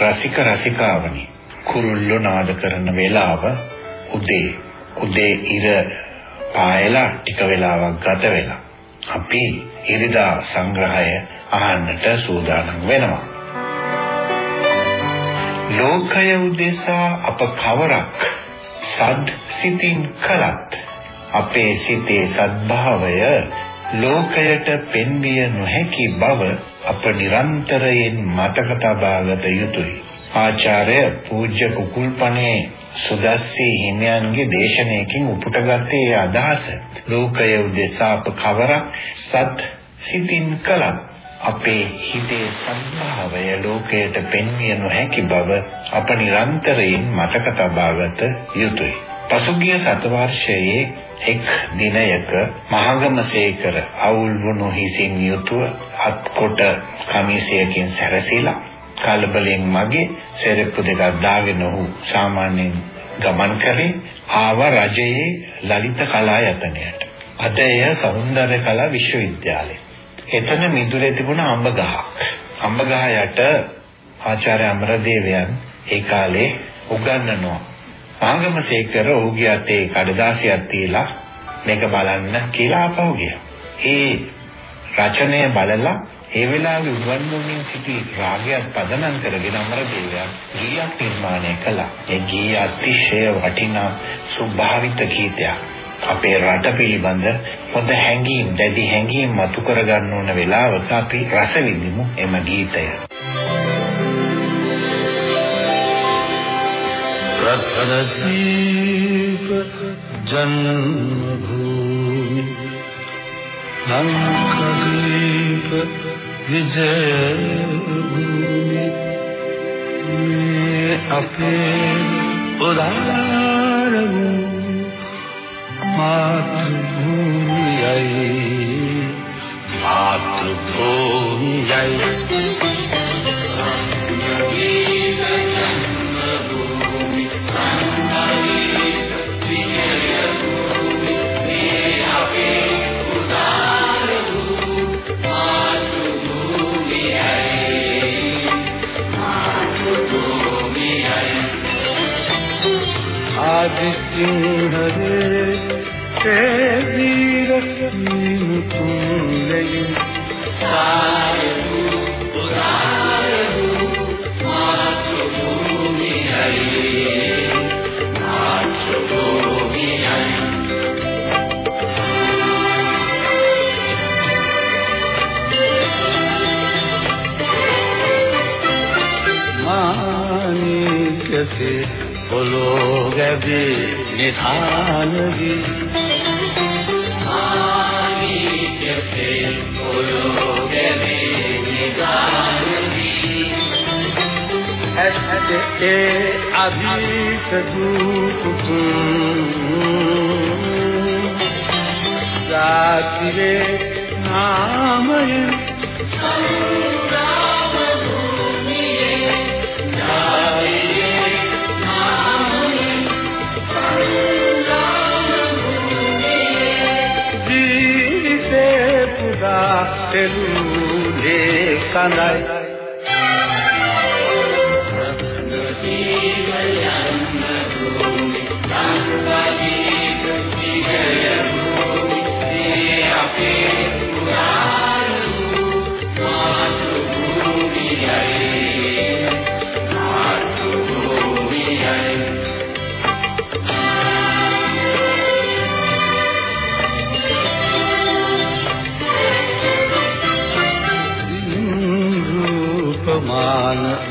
රසික රසිකාවනි. කුරුල්ලෝ නාද කරන වේලාව උදේ. උදේ ඉර පායලා ටික වෙලාවක් ගත වෙලා. අපි ඉරිදා සංග්‍රහය අහන්නට සූදානම් වෙනවා. ලෝකය උදෙසා අප කවරක් සද් සිතින් කලත් අපේ සිතේ සද්භාවය ලෝකයට පෙන්විය නොහැකි බව අප නිරන්තරයෙන් මතක තබාගත යුතුයි. ආචාර්ය පූජ්‍ය කුකුල්පනේ සුදස්සී හිමියන්ගේ දේශනාවකින් උපුටගත්තේ අදහස. ලෝකය උදෙසා අප කවරක් සත් සිතින් කලත් අපේ හිතේ සම්භාවය ලෝකයට පෙන්විය නොහැකි බව අප නිරන්තරයෙන් මතක තබාගත යුතුයි. පසුගිය සතවර්ෂයේ එක් දිනයක මහගමසේකර අවුල් වුණු හිසින් යුතුව අත්කොට කමිසයකින් සැරසීලා කලබලෙන් මගේ සෙරෙප්පු දෙකක් දාගෙන ඔහු සාමාන්‍යයෙන් ගමන් කරේ ආව රජයේ ලලිත කලා යතනයට. අද එය සෞන්දර්ය කලා විශ්වවිද්‍යාලය. එතන මිදුලේ තිබුණ අඹ ගහක්. අඹ ගහ යට ආචාර්ය අමරදේවයන් ඒ කාලේ උගන්වනවා ආගමසේකර ඔහුගේ අතේ කඩදාසියක් තියලා මේක බලන්න කියලා ආපහු ගියා. ඒ රචනය බලලා ඒ වෙලාවේ උගන්වමින් සිටි රාගයක් පදනම් කරගෙන අමරදේවයන් ගීයක් නිර්මාණය කළා. ඒ ගීය අතිශය වටිනා ස්වභාවිත ගීතයක්. අපේ රට පිළිබඳ හොඳ හැඟීම්, දැඩි හැඟීම් මතු කරගන්න ඕන වෙලාවක අපි රස විඳිමු එම ගීතය. रत्नदीप जन्मभूमि लङ्कदीप विजयभूमि अपे उदार मातृभूमि मातृभूमि സിംഹരേ വീരസ്മീനു പൂലയും ಮಾನಿಕಸೆ ಪೊಲೋಗವೇ නිධානවි ආනිත්‍යයෙන් පොළොවේ නිධානවි ඇත්තේ අභිත දුක්තු සාතිරේ නාමයෙන් කටලු දේ කඳයි.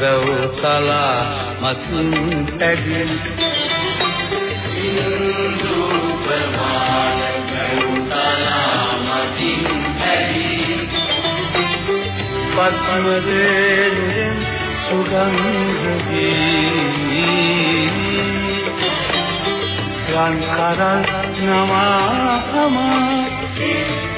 වූ සලා මසුන් පැදින් පත්මදෙන් සුගන්ධී ගන්කරන් නමා අමා.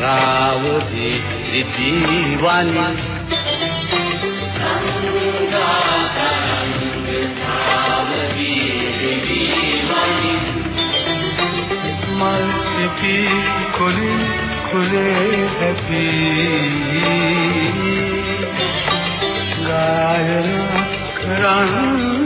රාවති ත්‍රිපිවන් මල් පිපි කොලේ කොලේ හැපි. ගායනා කරන්නේ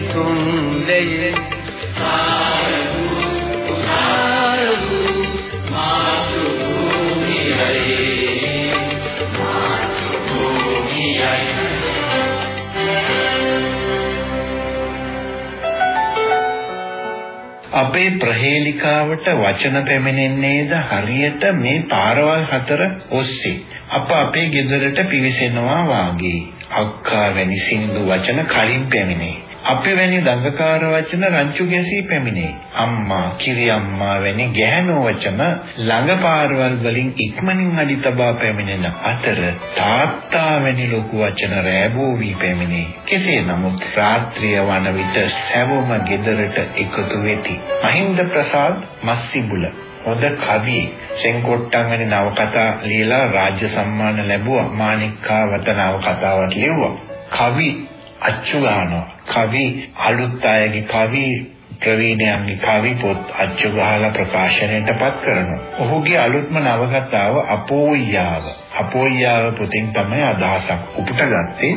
නිමුතුන් දෙයේ. සාරු සාරු මාතු භූමියයි මාතු භූමියයි අපේ ප්‍රහේලිකාවට වචන පැමිණෙන්නේද හරියට මේ පාරවල් හතර ඔස්සේ. අප අපේ ගෙදරට පිවිසෙනවා වාගේ. අක්කා වැනි සින්දු වචන කලින් පැමිණේ. අපේ වැනි දඟකාර වචන රංචු ගැසී පැමිණේ. අම්මා කිරි අම්මා වැනි ගැහැණු වචන ළඟ පාරවල් වලින් ඉක්මනින් අඩි තබා පැමිණෙන අතර තාත්තා වැනි ලොකු වචන රැබෝ වී පැමිණේ. කෙසේ නමුත් රාත්‍රිය වන විට සැවොම ගෙදරට එකතු වෙති. මහින්ද ප්‍රසාද් මස්සිබුල. හොඳ කවි. සෙන්කොට්ටම් වැනි නවකතා ලියලා රාජ්‍ය සම්මාන ලැබුවා. මාණික්කා වත නවකතාවක් ලියුවා කවි අච්චු ගන්නවා කවි අලුත් අයගේ කවි ප්‍රවීණයන්ගේ කවි පොත් අච්චු ගහලා ප්‍රකාශනයටපත් කරනවා. ඔහුගේ අලුත්ම නවකතාව අපෝයියාව. අපෝයියාව පොතින් තමයි අදහසක් උපුටගත්තේ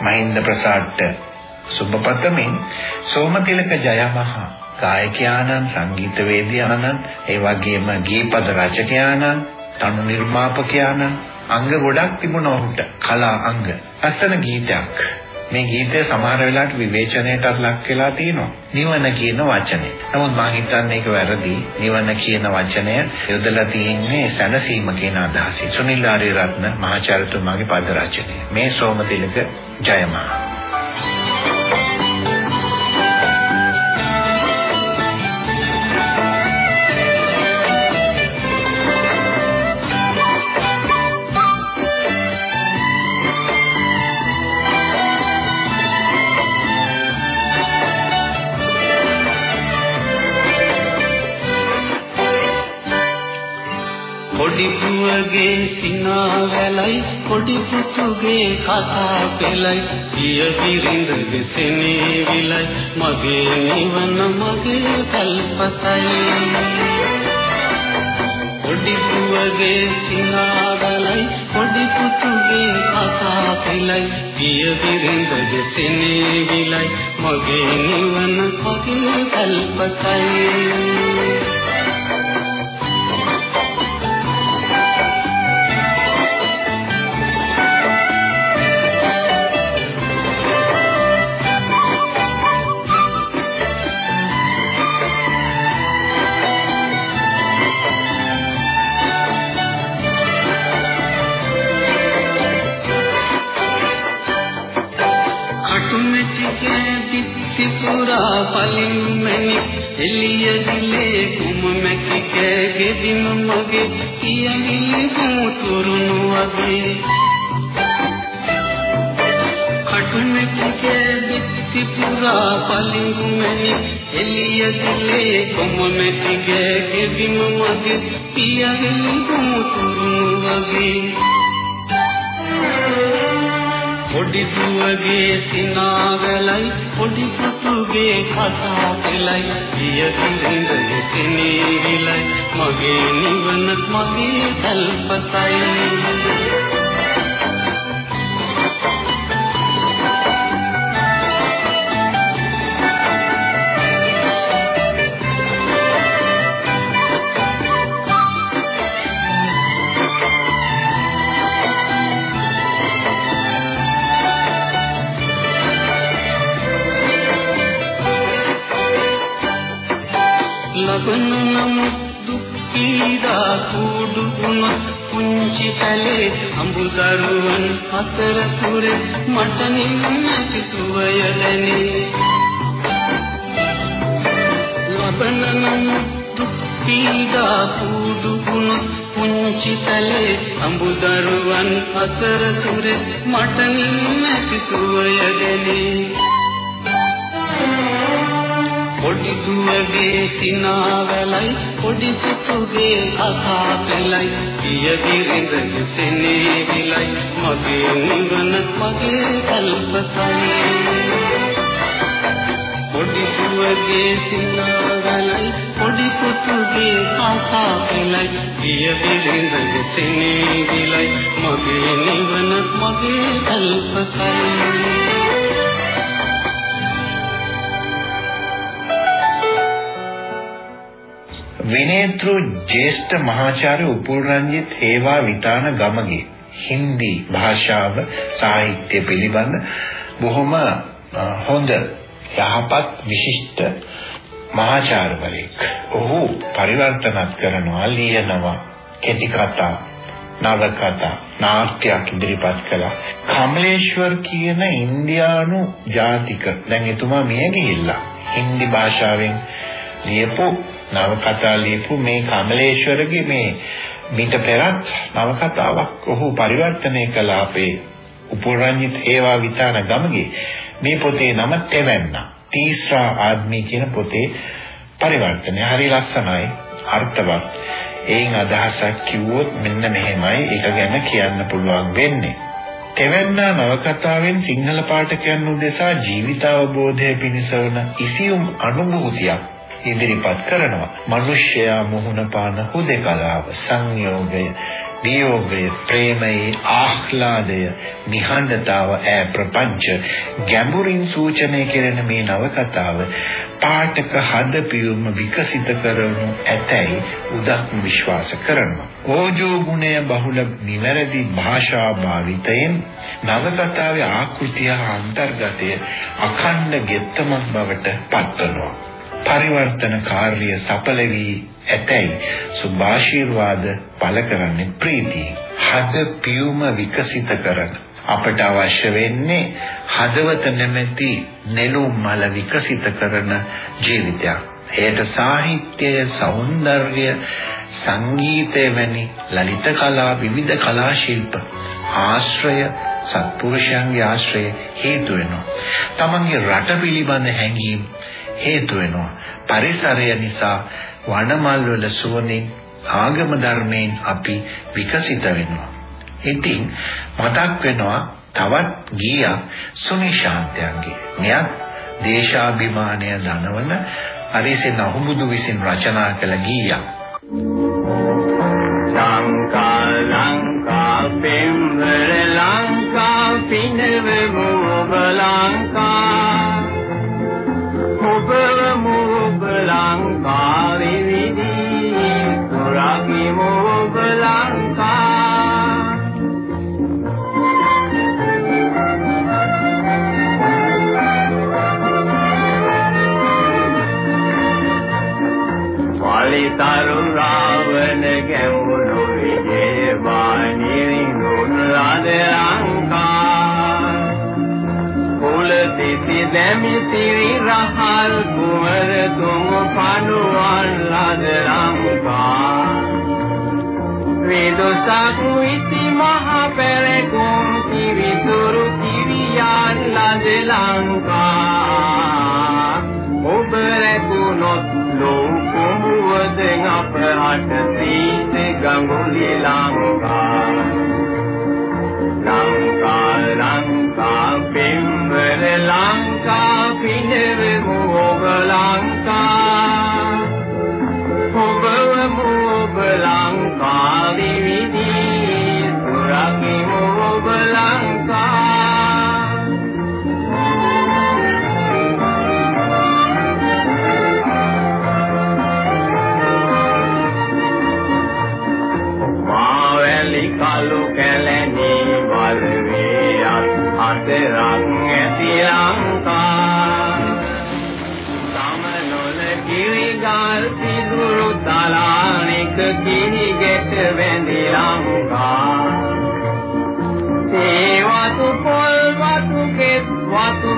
මහින්ද ප්‍රසාදට සුබපතමින් සෝමතිලක ජයමහා ගායකයාණන් සංගීතවේදියාණන් ඒ වගේම ගීපද රචකයාණන් තනු නිර්මාපකයාණන් අංග ගොඩක් තිබුණා ඔහුට කලා අංග. අසන ගීතයක් මේ ගීතය සමහර වෙලාවට විවේචනයටත් ලක් වෙලා තියෙනවා. නිවන කියන වචනේ. නමුත් මම හිතන්නේ ඒක වැරදි. නිවන කියන වචනය යොදලා තියෙන්නේ සැනසීම කියන අදහසින්. සුනිල් ආරියරත්න මහාචාර්යතුමාගේ පද රචනය. මේ සෝමතිලක ජයමහා පුවගේ සිනාවැලයි කොඩි පුතුගේ කතා පෙළයි පිය බිරිඳගේ සෙනේ විලයි මගේ නිවන මගේ කල්පතයි කොඩි පුවගේ සිනාවැලයි කොඩි පුතුගේ කතා පෙළයි පිය බිරිඳගේ සෙනේ විලයි මගේ නිවන මගේ කල්පතයි කුම මැකි කෑගෙදිම මගේ කියවිලි මුතුරුණු වගේ කටුමැකි කෑබිත්ති පුරා පලින්මැනි එළිය දිලේ කුම මැකි කෑගෙදිම මගේ කියවිලි මුතුරුණු වගේ පොඩි දුවගේ සිනාවලයි පොඩි පුතුගේ කතා පෙළයි පිය කිරිඳගේ සිනීවිලයි මගේ නිවනත් මගේ තල්පතයි ලබන නම් දුක් පීඩා කුඩු වුණ පුංචි පැලේ අඹුදරුවන් අතර තුරේ මට නින්නති සුවය දැනේ. ලබන නම් දුක් පීඩා කුඩු වුණ පුංචි පැලේ අඹුදරුවන් අතර තුරේ මට නින්නති සුවය දැනේ. පොඩි දුවගේ සිනාවලයි පොඩි පුතුගේ කතා පෙළයි පිය දිරිඳ සෙනේ විලයි මගේ නිවන මගේ කල්පතයි. පොඩි දුවගේ සිනාවලයි පොඩි පුතුගේ කතා පෙළයි පිය දිරිඳ සෙනේ විලයි මගේ නිවන මගේ කල්පතයි. විනේත්‍රු ජේෂ්ඨ මහාචාර්ය උපුල්රංජිත් හේවා විතාන ගමගේ හින්දි භාෂාව සාහිත්‍ය පිළිබඳ බොහොම හොඳ යහපත් විශිෂ්ට මහාචාර්යවරයෙක්. ඔහු පරිවර්තනත් කරනවා ලියනවා කෙටි කතා නවකතා නාට්‍යයක් ඉදිරිපත් කළා. කමලේශ්වර් කියන ඉන්දියානු ජාතික දැන් එතුමා මිය ගිහිල්ලා හින්දි භාෂාවෙන් ලියපු නවකතා ලියපු මේ කමලේශ්වරගේ මේ මිට පෙරත් නවකතාවක් ඔහු පරිවර්තනය කළ අපේ උපුරඤ්ඤිත ඒවා විතාන ගමගේ මේ පොතේ නම තෙවැන්න. තීස්රා ආත්මී කියන පොතේ පරිවර්තනය හරි ලස්සනයි අර්ථවත්. ඒන් අදහසක් කිව්වොත් මෙන්න මෙහෙමයි ඒක ගැන කියන්න පුළුවන් වෙන්නේ. තෙවැන්නා නවකතාවෙන් සිංහල පාඨකයන් උදෙසා ජීවිත අවබෝධය පිණිස වන ඉසියුම් අනුභූතියක් ඉදිරිපත් කරනවා. මිනිස්යා මුහුණ පාන හුදකලාව සංයෝගය වියෝගය ප්‍රේමයේ ආහ්ලාදය නිහඬතාව ඈ ප්‍රපංච ගැඹුරින් සූචනය කෙරෙන මේ නවකතාව පාඨක හදපියුම විකසිත කරනු ඇතැයි උදක් විශ්වාස කරනවා ඕජෝ ගුණය බහුල නිවැරදි භාෂා භාවිතයෙන් නවකතාවේ ආකෘතිය අන්තර්ගතය අඛණ්ඩ ගෙත්තමක් බවට පත්වනවා පරිවර්තන කාර්ය සඵල වී ඇතැයි සුභාශිර්වාද පළ කරන්නේ ප්‍රීතිය. හද පියුම විකසිත කරන අපට අවශ්‍ය වෙන්නේ හදවත නැමැති නෙළුම් මල විකසිත කරන ජීවිතයක්. එයට සාහිත්‍යය, సౌందර්ය, සංගීතය වැනි ලලිත කලා විවිධ කලා ශිල්ප ආශ්‍රය සත්පුරුෂයන්ගේ ආශ්‍රය හේතු වෙනවා. තමන්ගේ රට පිළිබඳ හැඟීම් හේතු වෙනවා. පරිසරය නිසා වනමල් වල සුවඳින් ආගම ධර්මයෙන් අපි විකසිත වෙනවා. ඉතින් මතක් වෙනවා තවත් ගීයක් සුනිශාන්තයන්ගේ. මෙයත් දේශාභිමානය දනවන අරිසෙන් අහුමුදු විසින් රචනා කළ ගීයක්. ලංකා ලංකා පෙම්වර ලංකා පිනව මොබ ලංකා නැමිති රහල් කුමර තුම පනුවන් ලද ලංකා? වේදසක් ඉති මහ පෙරකුම් කිවිතුරු කිවියන් ලද ලංකා. ඔබ රැකුනොත් ලෝකමුවදෙන් අප රට සීත ගඟුලි ලංකා. පිනවෙමු ඔබ ලංකා වතු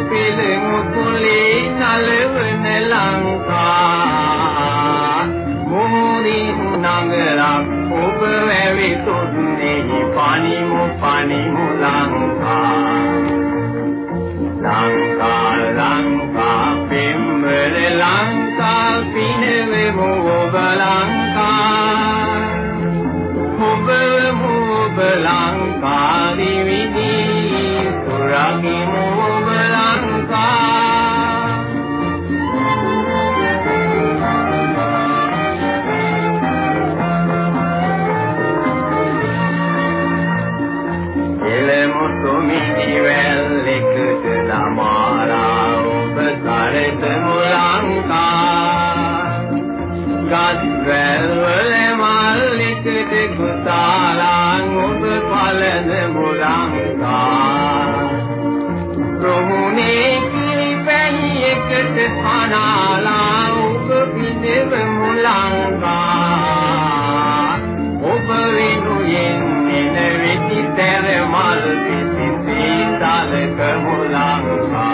ගස්වැල් වල මල්ලිකට කුසාලා ඔබ පලදමු ලංකා ප්‍රමුණේ කිරිපැණි එකට පනාලා ඔබ පිනවමු ලංකා ඔබ වෙනුයෙන් එන වෙති තැර මල් පිසිතේ සලකමු ලංකා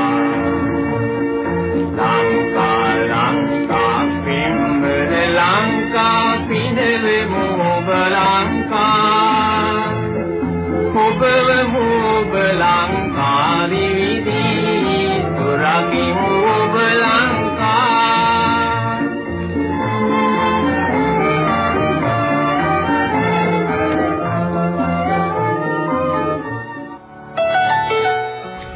ඔබව ඔබ ලංකා විවිධී සුරකිමු ඔබ ලංකා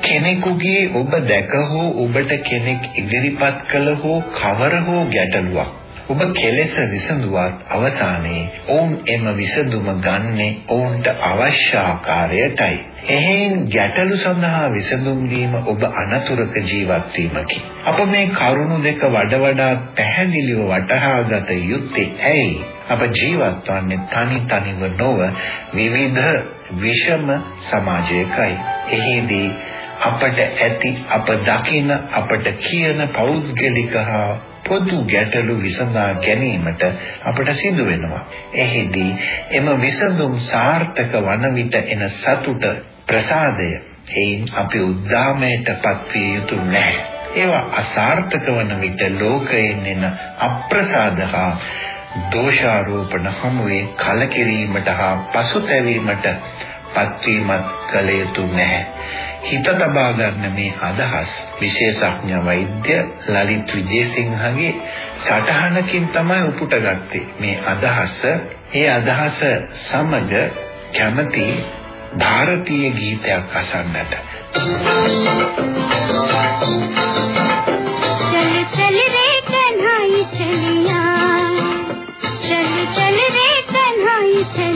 කෙනෙකුගේ ඔබ දැක හෝ ඔබට කෙනෙක් ඉදිරිපත් කළ හෝ කවර හෝ ගැටලුවක් ඔබ කෙලෙස විසඳුවත් අවසානයේ ඔවුන් එම විසඳුම ගන්නේ ඔවුන්ට අවශ්‍ය ආකාරයටයි. එහෙන් ගැටලු සඳහා විසඳුම් දීම ඔබ අනතුරක ජීවත් වීමකි. අප මේ කරුණු දෙක වඩ වඩා පැහැදිලිව වටහා ගත යුත්තේ ඇයි? අප ජීවත් වන්නේ තනි තනිව නොව විවිධ විෂම සමාජයකයි. එහිදී අපට ඇති අප දකින අපට කියන පෞද්ගලික හා පොදු ගැටලු විසඳා ගැනීමට අපට සිදු වෙනවා. එහිදී එම විසඳුම් සාර්ථක වන විට එන සතුට ප්‍රසාදය එයින් අපි උද්දාමයටපත් විය යුතු නැහැ. ඒවා අසාර්ථක වන විට ලෝකයෙන් එන අප්‍රසාද හා දෝෂාරෝපණ හමුවේ කලකිරීමට හා පසුතැවීමට පත්වීමත් කළ යුතු නැහැ. හිත තබා ගන්න මේ අදහස් විශේෂඥ වෛද්‍ය ලලිත් විජේසිංහගේ සටහනකින් තමයි උපුටගත්තේ. මේ අදහස ඒ අදහස සමග කැමති ಭಾರತೀಯ ගීතයක් අසන්නට. चल चल रे कन्हाई चलिया चल चल रे कन्हाई चलिया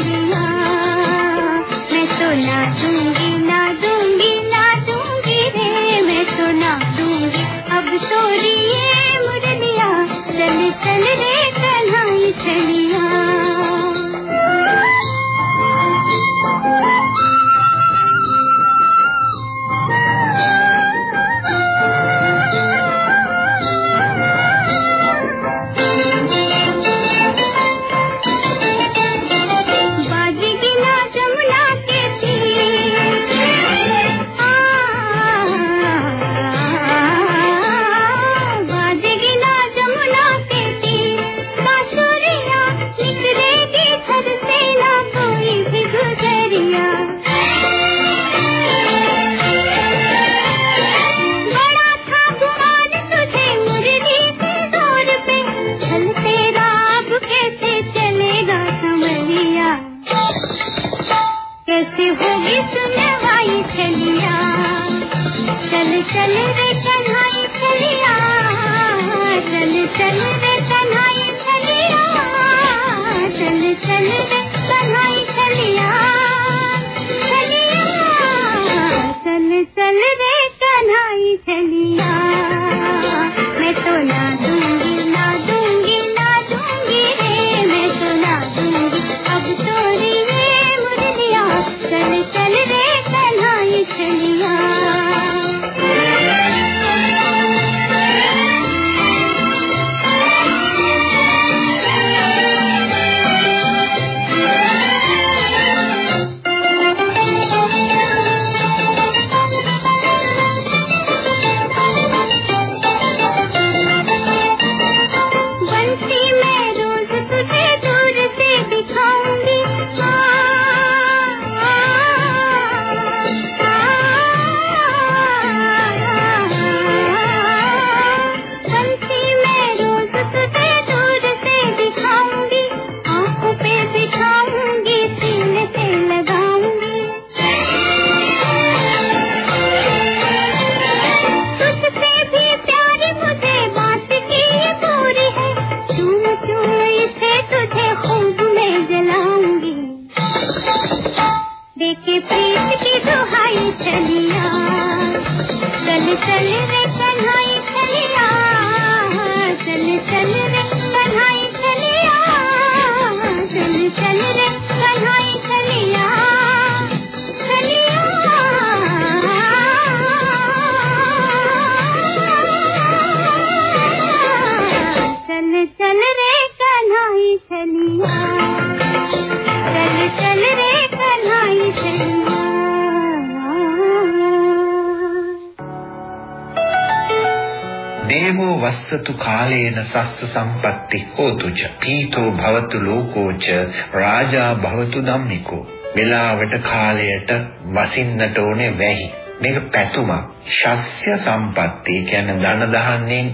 වස්සතු කාලේන සස්ස සම්පatti හෝතු ච පීතෝ භවතු ලෝකෝ ච රාජා භවතු ධම්මිකෝ. වෙලාවට කාලයට වසින්නට ඕනේ වැහි. මේක පැතුමක්. ශස්්‍ය සම්පatti කියන්නේ ධන දහන්නේ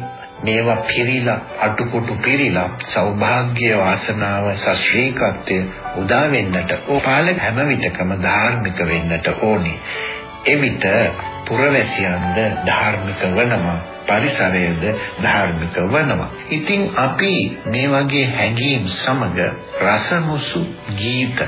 මේවා පිරීලා අටුකොටු පිරීලා සෞභාග්‍ය වාසනාව සශ්‍රීකත්වය උදා වෙන්නට ඕපාල හැම විටකම ධාර්මික වෙන්නට ඕනේ. එවිට පුරවැසියන්ද ධාර්මික වෙනවා පරිසරයද ධාර්මික වෙනවා. ඉතින් අපි මේ වගේ හැඟීම් සමග රසමුසු ගීත